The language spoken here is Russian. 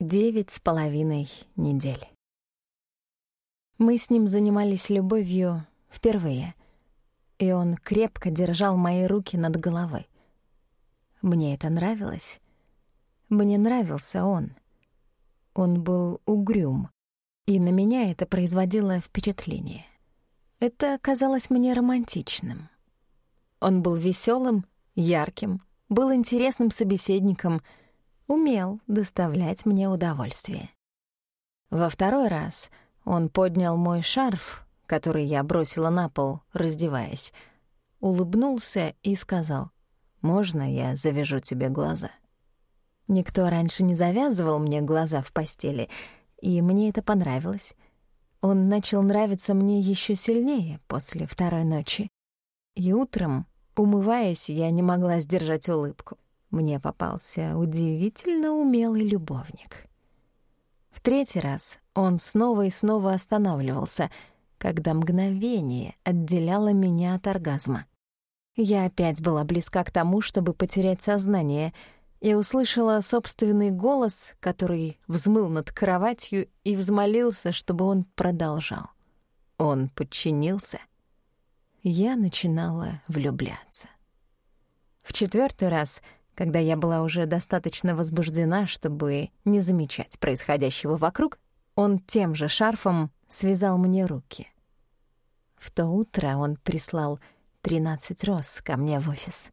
девять с половиной недель. Мы с ним занимались любовью впервые, и он крепко держал мои руки над головой. Мне это нравилось. Мне нравился он. Он был угрюм, и на меня это производило впечатление. Это казалось мне романтичным. Он был веселым, ярким, был интересным собеседником, умел доставлять мне удовольствие. Во второй раз — он поднял мой шарф, который я бросила на пол, раздеваясь, улыбнулся и сказал, «Можно я завяжу тебе глаза?» Никто раньше не завязывал мне глаза в постели, и мне это понравилось. Он начал нравиться мне еще сильнее после второй ночи. И утром, умываясь, я не могла сдержать улыбку. Мне попался удивительно умелый любовник. В третий раз он снова и снова останавливался, когда мгновение отделяло меня от оргазма. Я опять была близка к тому, чтобы потерять сознание, и услышала собственный голос, который взмыл над кроватью и взмолился, чтобы он продолжал. Он подчинился. Я начинала влюбляться. В четвертый раз — когда я была уже достаточно возбуждена, чтобы не замечать происходящего вокруг, он тем же шарфом связал мне руки. В то утро он прислал 13 роз ко мне в офис.